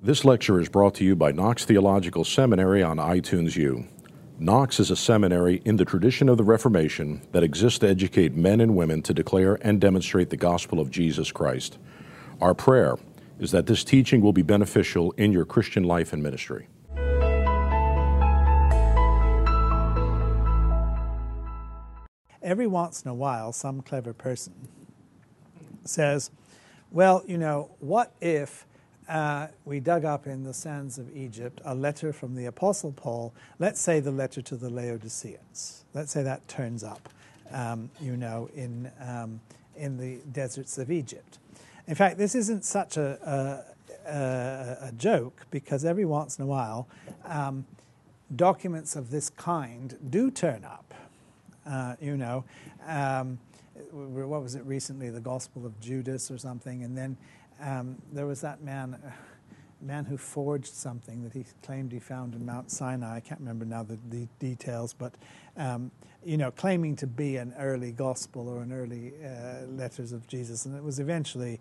This lecture is brought to you by Knox Theological Seminary on iTunes U. Knox is a seminary in the tradition of the Reformation that exists to educate men and women to declare and demonstrate the gospel of Jesus Christ. Our prayer is that this teaching will be beneficial in your Christian life and ministry. Every once in a while, some clever person says, Well, you know, what if uh, we dug up in the sands of Egypt a letter from the Apostle Paul, let's say the letter to the Laodiceans. Let's say that turns up, um, you know, in, um, in the deserts of Egypt. In fact, this isn't such a, a, a joke because every once in a while, um, documents of this kind do turn up. Uh, you know, um, what was it recently? The Gospel of Judas or something, and then um, there was that man, uh, man who forged something that he claimed he found in Mount Sinai. I can't remember now the, the details, but um, you know, claiming to be an early gospel or an early uh, letters of Jesus, and it was eventually,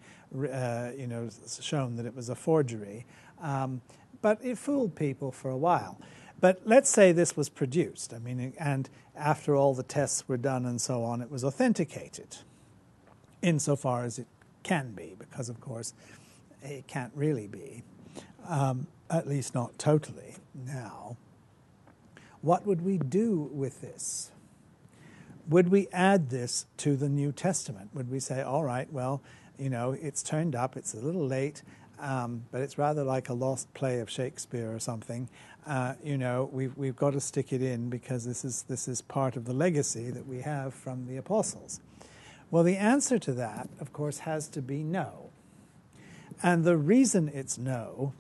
uh, you know, shown that it was a forgery. Um, but it fooled people for a while. But let's say this was produced. I mean, and after all the tests were done and so on, it was authenticated, insofar as it can be, because of course it can't really be, um, at least not totally now. What would we do with this? Would we add this to the New Testament? Would we say, all right, well, you know, it's turned up, it's a little late, um, but it's rather like a lost play of Shakespeare or something. Uh, you know, we've, we've got to stick it in because this is, this is part of the legacy that we have from the apostles. Well, the answer to that, of course, has to be no. And the reason it's no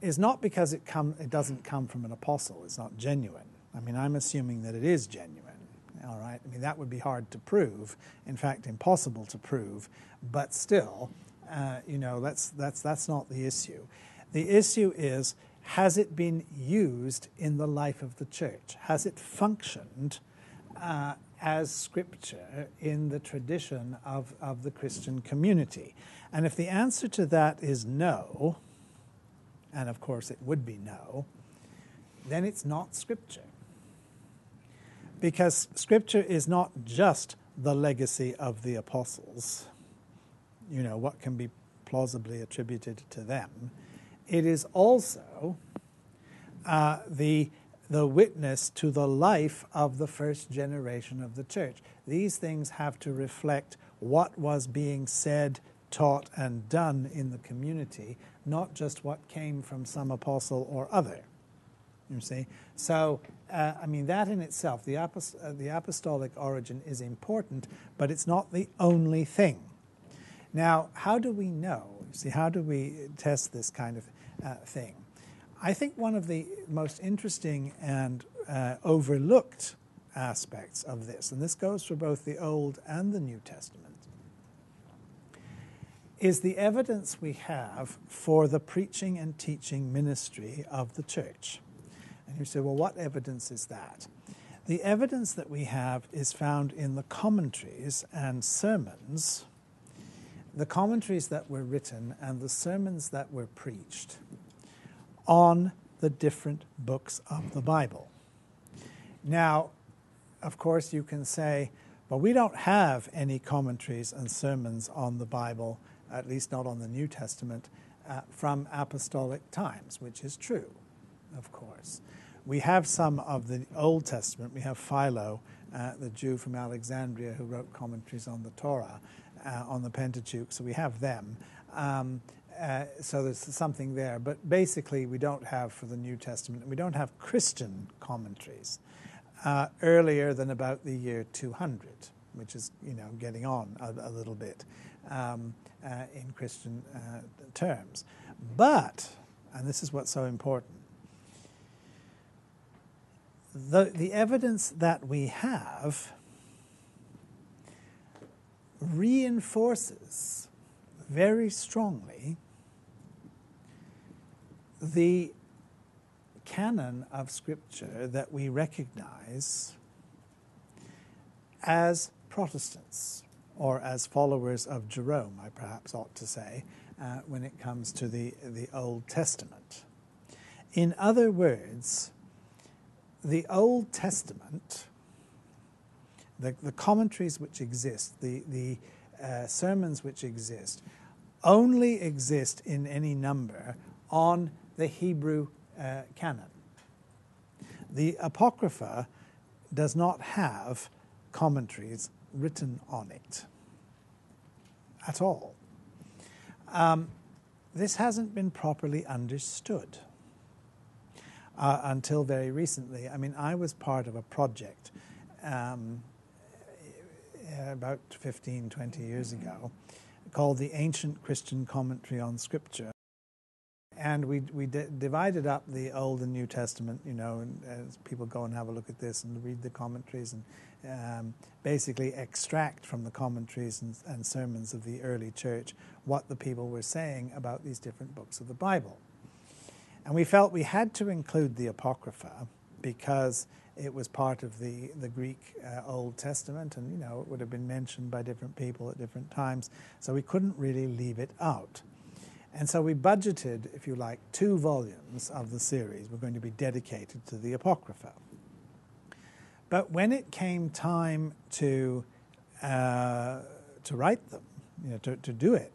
is not because it, come, it doesn't come from an apostle, it's not genuine. I mean, I'm assuming that it is genuine. All right, I mean, that would be hard to prove, in fact, impossible to prove, but still, uh, you know, that's, that's, that's not the issue. The issue is has it been used in the life of the church? Has it functioned uh, as scripture in the tradition of, of the Christian community? And if the answer to that is no, and of course it would be no, then it's not scripture. Because scripture is not just the legacy of the apostles, you know, what can be plausibly attributed to them. It is also uh, the the witness to the life of the first generation of the church. These things have to reflect what was being said, taught, and done in the community, not just what came from some apostle or other. You see? So, uh, I mean, that in itself, the, apost- uh, the apostolic origin is important, but it's not the only thing. Now, how do we know? See, how do we test this kind of uh, thing? I think one of the most interesting and uh, overlooked aspects of this, and this goes for both the Old and the New Testament, is the evidence we have for the preaching and teaching ministry of the church. And you say, well, what evidence is that? The evidence that we have is found in the commentaries and sermons, the commentaries that were written and the sermons that were preached on the different books of the Bible. Now, of course, you can say, well, we don't have any commentaries and sermons on the Bible, at least not on the New Testament, uh, from apostolic times, which is true, of course. We have some of the Old Testament. We have Philo, uh, the Jew from Alexandria, who wrote commentaries on the Torah, uh, on the Pentateuch, so we have them. Um, uh, so there's something there. But basically, we don't have for the New Testament, we don't have Christian commentaries uh, earlier than about the year 200, which is, you know, getting on a, a little bit um, uh, in Christian uh, terms. But, and this is what's so important, the, the evidence that we have reinforces very strongly the canon of Scripture that we recognize as Protestants, or as followers of Jerome, I perhaps ought to say, uh, when it comes to the, the Old Testament. In other words, the Old Testament, the, the commentaries which exist, the, the uh, sermons which exist, only exist in any number on the Hebrew uh, canon. The Apocrypha does not have commentaries written on it at all. Um, this hasn't been properly understood uh, until very recently. I mean, I was part of a project um, about 15, 20 years ago called the Ancient Christian Commentary on Scripture. And we, we divided up the Old and New Testament, you know, and people go and have a look at this and read the commentaries and um, basically extract from the commentaries and, and sermons of the early church what the people were saying about these different books of the Bible. And we felt we had to include the Apocrypha because it was part of the, the Greek uh, Old Testament and, you know, it would have been mentioned by different people at different times. So we couldn't really leave it out. And so we budgeted, if you like, two volumes of the series were going to be dedicated to the Apocrypha. But when it came time to, uh, to write them, you know, to, to do it,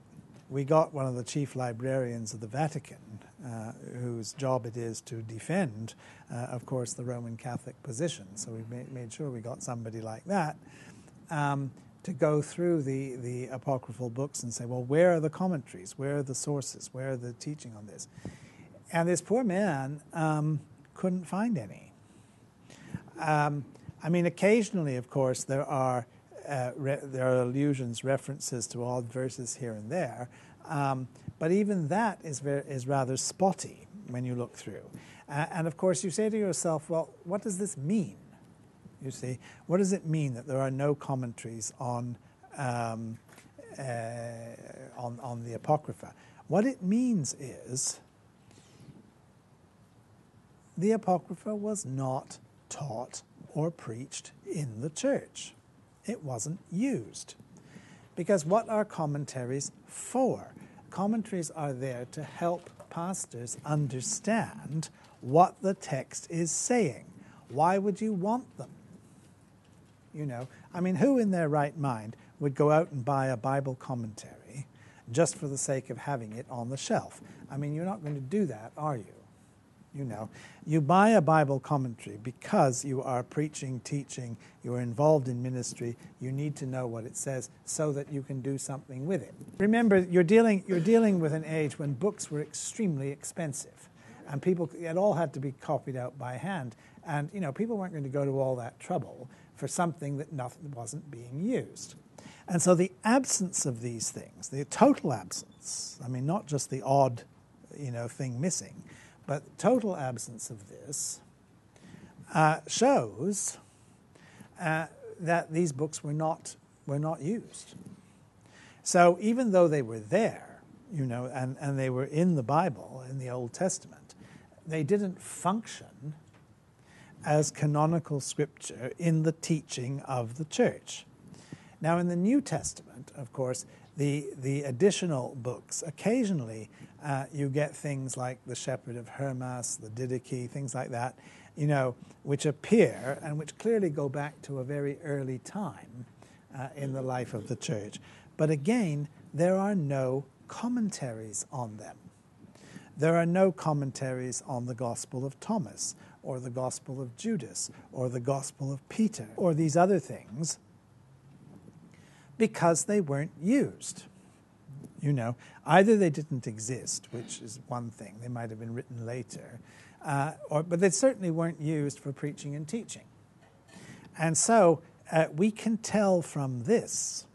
we got one of the chief librarians of the Vatican uh, whose job it is to defend, uh, of course, the Roman Catholic position. So we made, sure we got somebody like that um, to go through the, the apocryphal books and say, well, where are the commentaries? Where are the sources? Where are the teaching on this? And this poor man um, couldn't find any. Um, I mean, occasionally, of course, there are uh, re- there are allusions, references to odd verses here and there, um, but even that is, is rather spotty when you look through. Uh, and of course, you say to yourself, well, what does this mean? You see, what does it mean that there are no commentaries on, um, uh, on, on the Apocrypha? What it means is the Apocrypha was not taught or preached in the church. It wasn't used. Because what are commentaries for? Commentaries are there to help pastors understand what the text is saying. Why would you want them? You know, I mean, who in their right mind would go out and buy a Bible commentary just for the sake of having it on the shelf? I mean, you're not going to do that, are you? you know. You buy a Bible commentary because you are preaching, teaching, you are involved in ministry. You need to know what it says so that you can do something with it. Remember, you're dealing, you're dealing with an age when books were extremely expensive. And people, it all had to be copied out by hand. And, you know, people weren't going to go to all that trouble for something that nothing, wasn't being used. And so the absence of these things, the total absence, I mean, not just the odd, you know, thing missing, but total absence of this uh, shows uh, that these books were not, were not used. So even though they were there, you know, and, and they were in the Bible, in the Old Testament, they didn't function as canonical scripture in the teaching of the church. Now, in the New Testament, of course, the, the additional books, occasionally uh, you get things like the Shepherd of Hermas, the Didache, things like that, you know, which appear and which clearly go back to a very early time uh, in the life of the church. But again, there are no commentaries on them. There are no commentaries on the Gospel of Thomas or the Gospel of Judas or the Gospel of Peter or these other things because they weren't used. You know, either they didn't exist, which is one thing, they might have been written later, uh, or, but they certainly weren't used for preaching and teaching. And so uh, we can tell from this,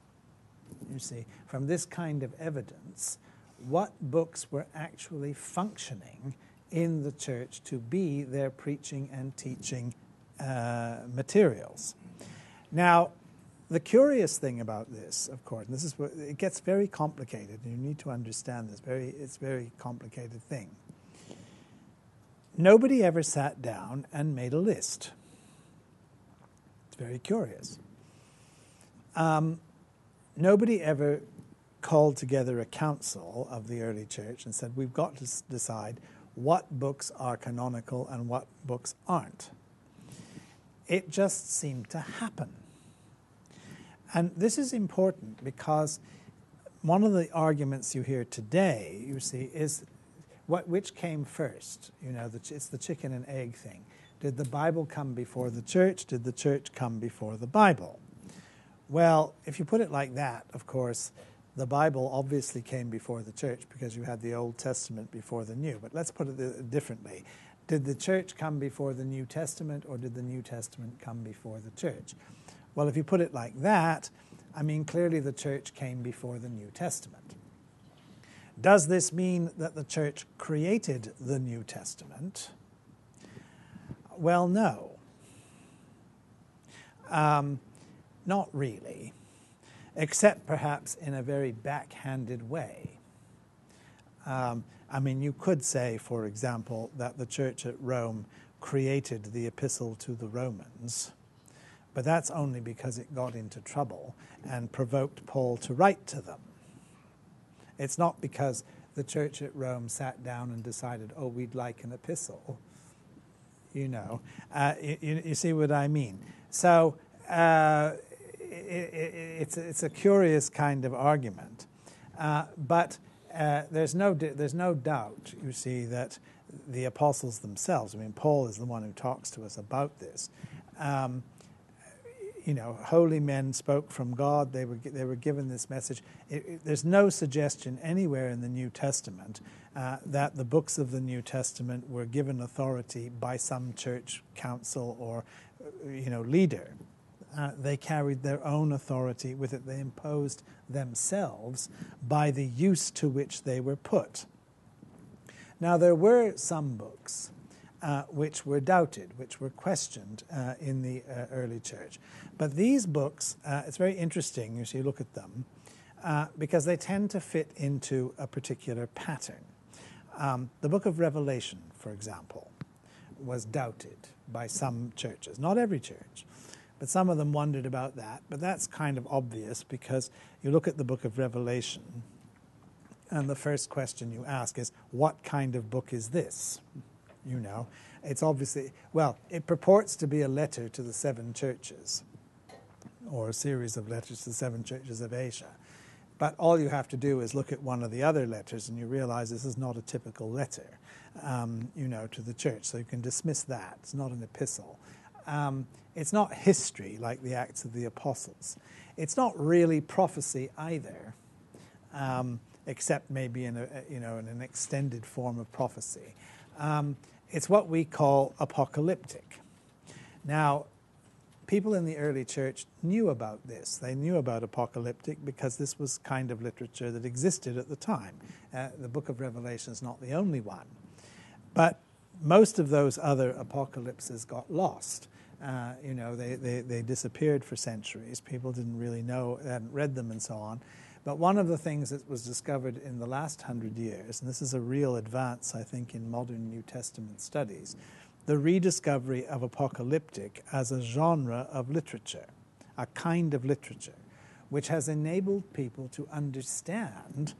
you see, from this kind of evidence, what books were actually functioning in the church to be their preaching and teaching uh, materials. Now, the curious thing about this, of course, and this is what it gets very complicated, and you need to understand this. Very, it's a very complicated thing. Nobody ever sat down and made a list. It's very curious. Um, nobody ever called together a council of the early church and said, We've got to decide what books are canonical and what books aren't. It just seemed to happen. And this is important because one of the arguments you hear today, you see, is what, which came first? You know, the, it's the chicken and egg thing. Did the Bible come before the church? Did the church come before the Bible? Well, if you put it like that, of course, the Bible obviously came before the church because you had the Old Testament before the New. But let's put it differently. Did the church come before the New Testament or did the New Testament come before the church? Well, if you put it like that, I mean, clearly the church came before the New Testament. Does this mean that the church created the New Testament? Well, no. Um, not really, except perhaps in a very backhanded way. Um, I mean, you could say, for example, that the church at Rome created the epistle to the Romans, but that's only because it got into trouble and provoked Paul to write to them. It's not because the church at Rome sat down and decided, oh, we'd like an epistle. You know, uh, you, you, see what I mean? So uh, it's, it's a curious kind of argument. Uh, but uh, there's, no, there's no doubt, you see, that the apostles themselves, I mean, Paul is the one who talks to us about this. Um, you know, holy men spoke from God. They were, they were given this message. It, it, there's no suggestion anywhere in the New Testament uh, that the books of the New Testament were given authority by some church council or, uh, you know, leader. Uh, they carried their own authority with it. They imposed themselves by the use to which they were put. Now, there were some books uh, which were doubted, which were questioned uh, in the uh, early church. But these books, uh, it's very interesting as you look at them, uh, because they tend to fit into a particular pattern. Um, the book of Revelation, for example, was doubted by some churches, not every church. But some of them wondered about that. But that's kind of obvious because you look at the book of Revelation, and the first question you ask is, What kind of book is this? you know. It's obviously, well, it purports to be a letter to the seven churches, or a series of letters to the seven churches of Asia. But all you have to do is look at one of the other letters and you realize this is not a typical letter, um, you know, to the church. So you can dismiss that. It's not an epistle. Um, it's not history like the Acts of the Apostles. It's not really prophecy either, um, except maybe in a, you know, in an extended form of prophecy. Um, it's what we call apocalyptic. Now, people in the early church knew about this. They knew about apocalyptic because this was kind of literature that existed at the time. Uh, the book of Revelation is not the only one. But most of those other apocalypses got lost. Uh, you know, they, they, they disappeared for centuries. People didn't really know, hadn't read them, and so on. But one of the things that was discovered in the last hundred years, and this is a real advance, I think, in modern New Testament studies, the rediscovery of apocalyptic as a genre of literature, a kind of literature, which has enabled people to understand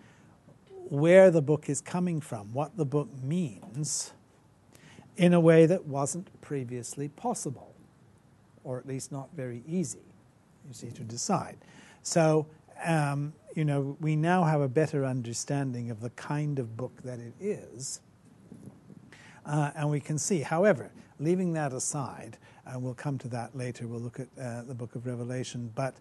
where the book is coming from, what the book means, in a way that wasn't previously possible, or at least not very easy, you see, to decide. So um, you know, we now have a better understanding of the kind of book that it is. Uh, and we can see, however, leaving that aside, and we'll come to that later, we'll look at uh, the book of Revelation, but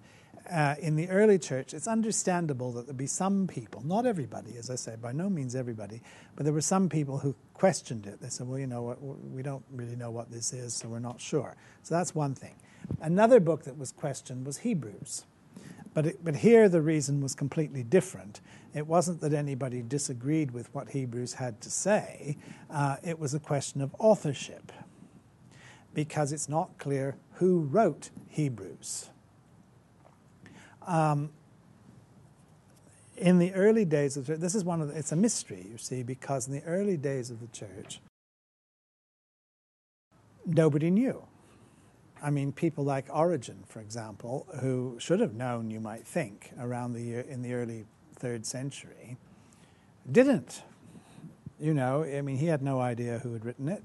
uh, in the early church, it's understandable that there'd be some people, not everybody, as I say, by no means everybody, but there were some people who questioned it. They said, well, you know, what, we don't really know what this is, so we're not sure. So that's one thing. Another book that was questioned was Hebrews. But, it, but here the reason was completely different. It wasn't that anybody disagreed with what Hebrews had to say, uh, it was a question of authorship, because it's not clear who wrote Hebrews. Um, in the early days of the, this is one of the, it's a mystery you see because in the early days of the church nobody knew I mean, people like Origen, for example, who should have known, you might think, around the year, in the early third century, didn't. You know, I mean, he had no idea who had written it,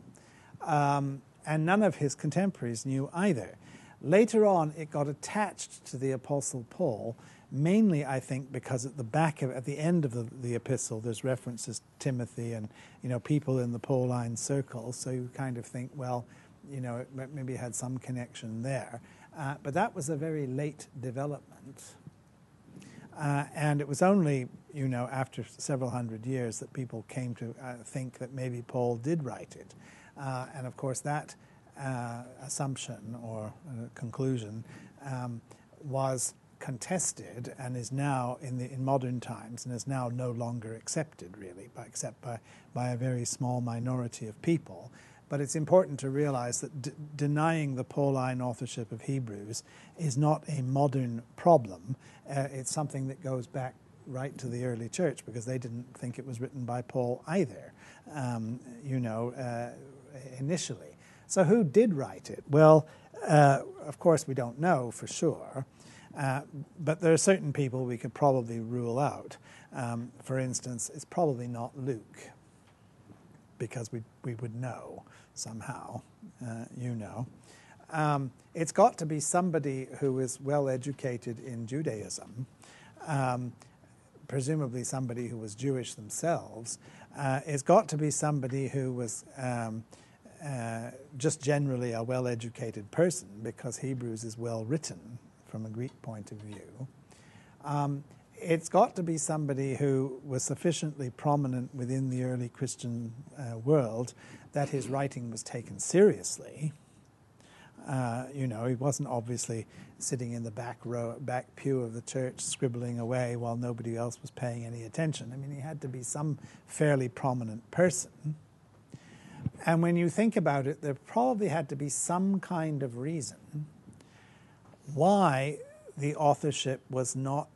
um, and none of his contemporaries knew either. Later on, it got attached to the Apostle Paul, mainly, I think, because at the back of, at the end of the, the epistle, there's references to Timothy and you know people in the Pauline circle. So you kind of think, well, you know, it maybe had some connection there. Uh, but that was a very late development. Uh, and it was only, you know, after several hundred years that people came to uh, think that maybe Paul did write it. Uh, and of course, that uh, assumption or uh, conclusion um, was contested and is now in the in modern times and is now no longer accepted really, by, except by by a very small minority of people. But it's important to realize that d- denying the Pauline authorship of Hebrews is not a modern problem. Uh, it's something that goes back right to the early church because they didn't think it was written by Paul either, um, you know, uh, initially. So who did write it? Well, uh, of course, we don't know for sure. Uh, but there are certain people we could probably rule out. Um, for instance, it's probably not Luke, because we, we would know somehow, uh, you know. Um, it's got to be somebody who is well educated in Judaism, um, presumably somebody who was Jewish themselves. Uh, it's got to be somebody who was um, uh, just generally a well educated person because Hebrews is well written from a Greek point of view. Um, it's got to be somebody who was sufficiently prominent within the early Christian uh, world that his writing was taken seriously. Uh, you know, he wasn't obviously sitting in the back row, back pew of the church, scribbling away while nobody else was paying any attention. I mean, he had to be some fairly prominent person. And when you think about it, there probably had to be some kind of reason why the authorship was not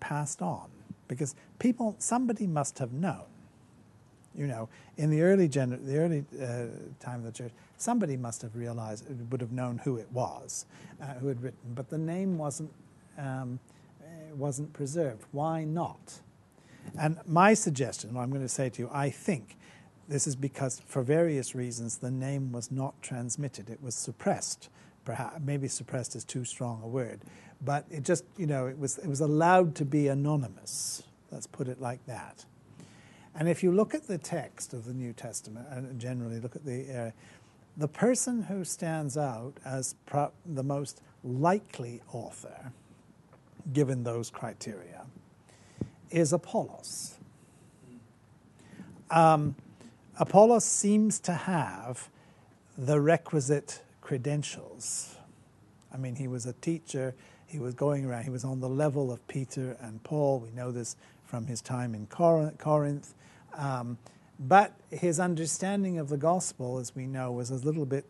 passed on because people, somebody must have known. You know, in the early gener- the early uh, time of the church, somebody must have realized, would have known who it was, uh, who had written, but the name wasn't um, uh, wasn't preserved. Why not? And my suggestion, what I'm going to say to you, I think this is because, for various reasons, the name was not transmitted. It was suppressed. Perhaps maybe suppressed is too strong a word, but it just you know it was it was allowed to be anonymous. Let's put it like that. And if you look at the text of the New Testament and generally look at the uh, the person who stands out as the most likely author, given those criteria, is Apollos. Um, Apollos seems to have the requisite credentials. I mean, he was a teacher, he was going around, he was on the level of Peter and Paul. We know this from his time in Corinth. Um, but his understanding of the gospel, as we know, was a little bit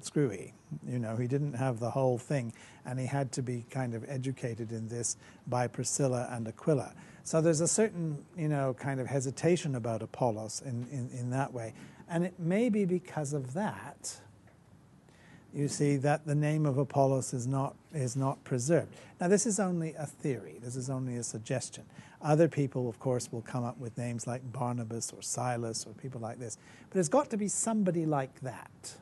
screwy. You know, he didn't have the whole thing, and he had to be kind of educated in this by Priscilla and Aquila. So there's a certain, you know, kind of hesitation about Apollos in, in, in that way. And it may be because of that, you see, that the name of Apollos is not, is not preserved. Now, this is only a theory, this is only a suggestion. Other people, of course, will come up with names like Barnabas or Silas or people like this. But it's got to be somebody like that,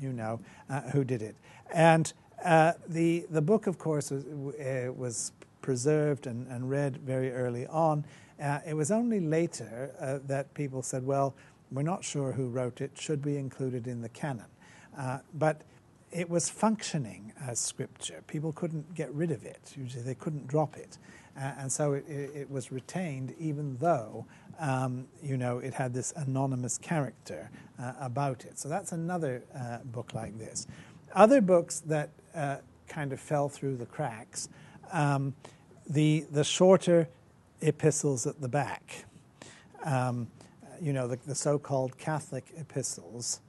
you know, uh, who did it. And uh, the, the book, of course, was, uh, was preserved and, and, read very early on. Uh, it was only later uh, that people said, well, we're not sure who wrote it, should be included in the canon. Uh, but it was functioning as scripture. People couldn't get rid of it. Usually they couldn't drop it. Uh, and so it, it, it, was retained even though, um, you know, it had this anonymous character uh, about it. So that's another uh, book like this. Other books that kind of fell through the cracks, um, the, the shorter epistles at the back, um, you know, the, the so-called Catholic epistles,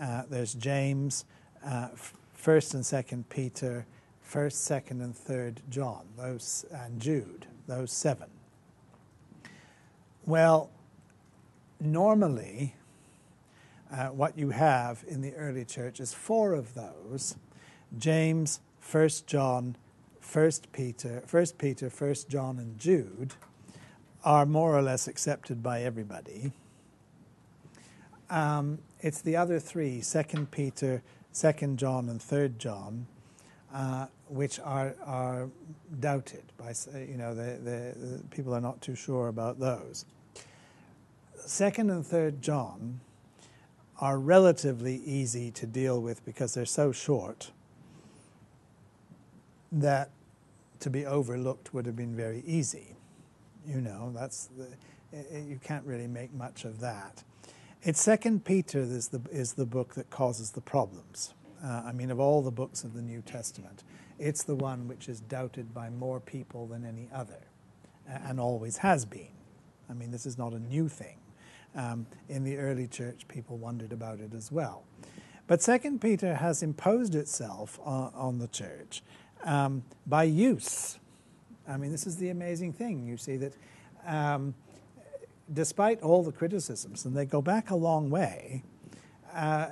uh, there's James, uh, First and Second Peter, First, Second, and Third John, those and Jude, those seven. Well, normally, uh, what you have in the early church is four of those: James, First John, First Peter, First Peter, First John, and Jude are more or less accepted by everybody. Um, it's the other three, Second Peter, Second John, and Third John, uh, which are are doubted by you know the, the, the people are not too sure about those. Second and Third John are relatively easy to deal with because they're so short that to be overlooked would have been very easy. You know, that's the, you can't really make much of that. It's Second Peter is the is the book that causes the problems. Uh, I mean, of all the books of the New Testament, it's the one which is doubted by more people than any other, and always has been. I mean, this is not a new thing. Um, in the early church, people wondered about it as well. But Second Peter has imposed itself on, on the church um, by use. I mean, this is the amazing thing. You see that um, despite all the criticisms, and they go back a long way, uh,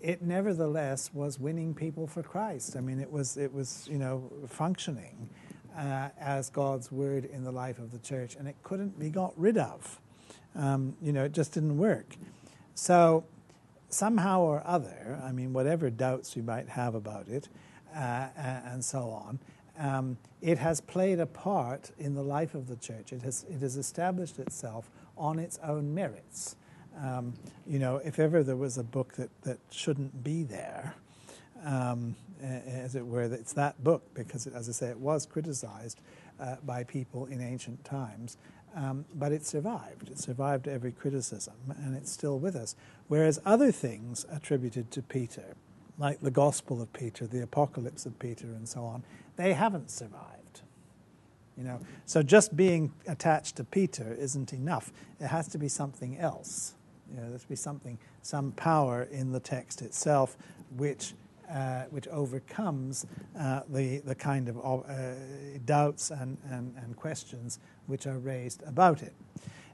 it nevertheless was winning people for Christ. I mean, it was, it was you know, functioning uh, as God's word in the life of the church, and it couldn't be got rid of. Um, you know, it just didn't work. So, somehow or other, I mean, whatever doubts we might have about it, and so on, um, it has played a part in the life of the church. It has, it has established itself on its own merits. Um, you know, if ever there was a book that, that shouldn't be there, um, as it were, it's that book because, as I say, it was criticized uh, by people in ancient times, um, but it survived. It survived every criticism, and it's still with us. Whereas other things attributed to Peter, like the Gospel of Peter, the Apocalypse of Peter, and so on, they haven't survived. You know, so just being attached to Peter isn't enough. It has to be something else. You know, there has to be something, some power in the text itself, which uh, which overcomes uh, the the kind of uh, doubts and, and, and questions which are raised about it.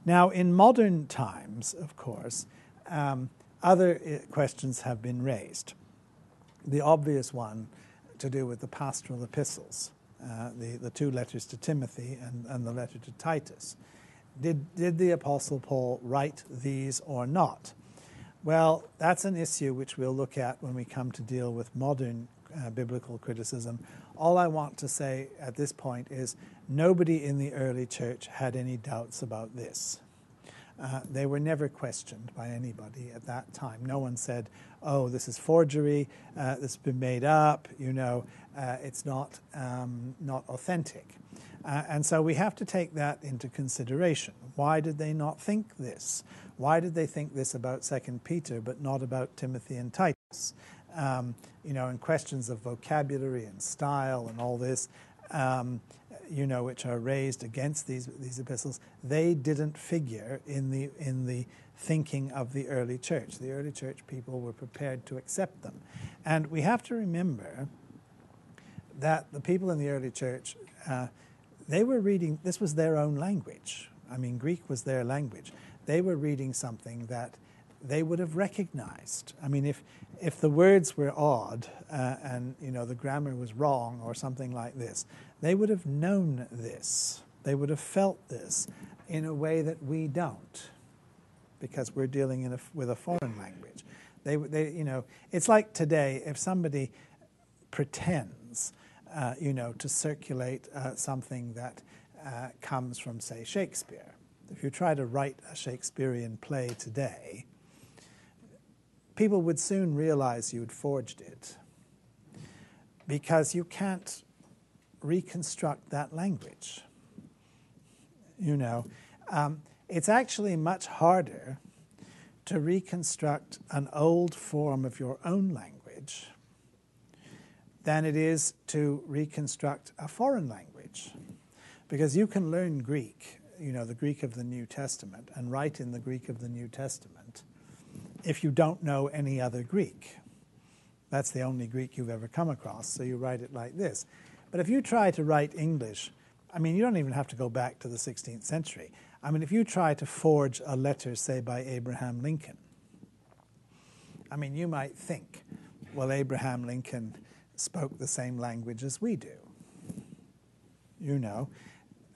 Now, in modern times, of course, um, other uh, questions have been raised. The obvious one to do with the pastoral epistles. Uh, the, the two letters to Timothy and, and the letter to Titus. Did, did the Apostle Paul write these or not? Well, that's an issue which we'll look at when we come to deal with modern uh, biblical criticism. All I want to say at this point is nobody in the early church had any doubts about this. Uh, they were never questioned by anybody at that time. No one said, oh, this is forgery, uh, this has been made up, you know, uh, it's not, um, not authentic. Uh, and so we have to take that into consideration. Why did they not think this? Why did they think this about Second Peter but not about Timothy and Titus? Um, you know, and questions of vocabulary and style and all this. Um, you know, which are raised against these, these epistles, they didn't figure in the, in the thinking of the early church. The early church people were prepared to accept them. And we have to remember that the people in the early church, uh, they were reading, this was their own language. I mean, Greek was their language. They were reading something that they would have recognized. I mean, if, if the words were odd uh, and you know the grammar was wrong or something like this, they would have known this. They would have felt this in a way that we don't, because we're dealing a, with a foreign language. They, they, you know, it's like today if somebody pretends, uh, you know, to circulate uh, something that uh, comes from, say, Shakespeare. If you try to write a Shakespearean play today, people would soon realize you'd forged it because you can't reconstruct that language. You know, um, it's actually much harder to reconstruct an old form of your own language than it is to reconstruct a foreign language. Because you can learn Greek, you know, the Greek of the New Testament, and write in the Greek of the New Testament if you don't know any other Greek. That's the only Greek you've ever come across, so you write it like this. But if you try to write English, I mean, you don't even have to go back to the 16th century. I mean, if you try to forge a letter, say, by Abraham Lincoln, I mean, you might think, well, Abraham Lincoln spoke the same language as we do. you know,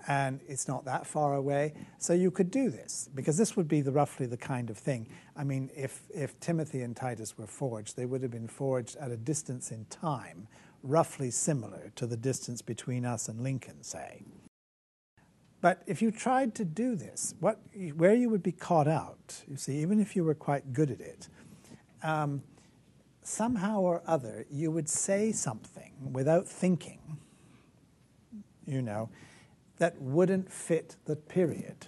and it's not that far away. So you could do this because this would be the, roughly the kind of thing. I mean, if, if Timothy and Titus were forged, they would have been forged at a distance in time roughly similar to the distance between us and Lincoln, say. But if you tried to do this, what, where you would be caught out, you see, even if you were quite good at it, um, somehow or other you would say something without thinking, you know, that wouldn't fit the period.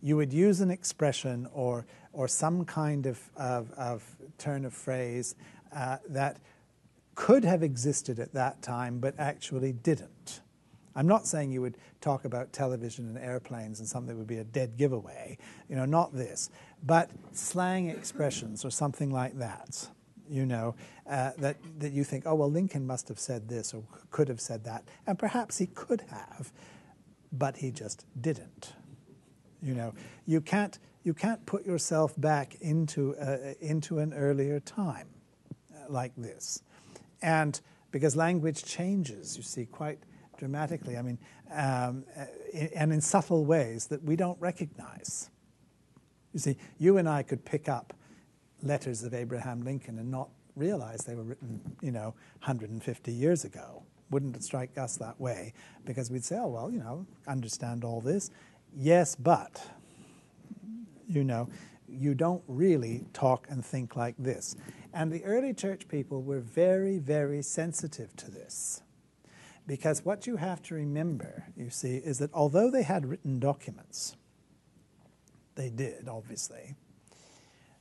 You would use an expression or, or some kind of, of, of turn of phrase uh, that could have existed at that time but actually didn't. I'm not saying you would talk about television and airplanes and something that would be a dead giveaway, you know, not this, but slang expressions or something like that, you know, uh, that, that you think, oh, well, Lincoln must have said this or could have said that, and perhaps he could have, but he just didn't. You know, you can't, you can't put yourself back into, uh, into an earlier time uh, like this. And because language changes, you see, quite dramatically, I mean, um, and in subtle ways that we don't recognize. You see, you and I could pick up letters of Abraham Lincoln and not realize they were written, you know, 150 years ago. Wouldn't it strike us that way? Because we'd say, oh, well, you know, understand all this. Yes, but, you know, you don't really talk and think like this. And the early church people were very, very sensitive to this. Because what you have to remember, you see, is that although they had written documents, they did, obviously,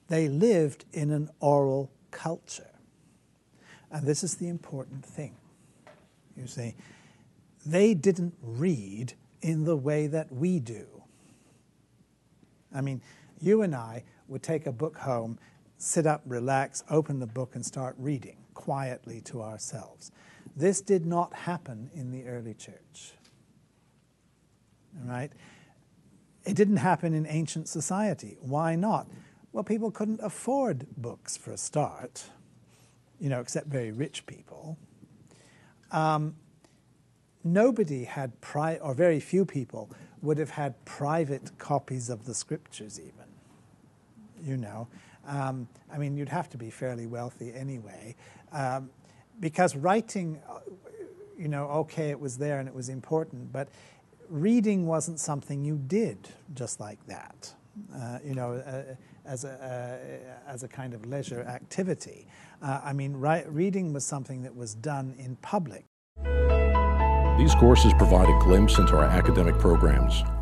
they lived in an oral culture. And this is the important thing. You see, they didn't read in the way that we do. I mean, you and I would take a book home sit up, relax, open the book, and start reading quietly to ourselves. This did not happen in the early church. All right? It didn't happen in ancient society. Why not? Well, people couldn't afford books for a start, you know, except very rich people. Um, nobody had, pri- or very few people, would have had private copies of the scriptures, even. You know, um, I mean, you'd have to be fairly wealthy anyway, um, because writing, uh, you know, okay, it was there and it was important, but reading wasn't something you did just like that. Uh, you know, uh, as, a, uh, as a kind of leisure activity. Uh, I mean, ri- reading was something that was done in public. These courses provide a glimpse into our academic programs.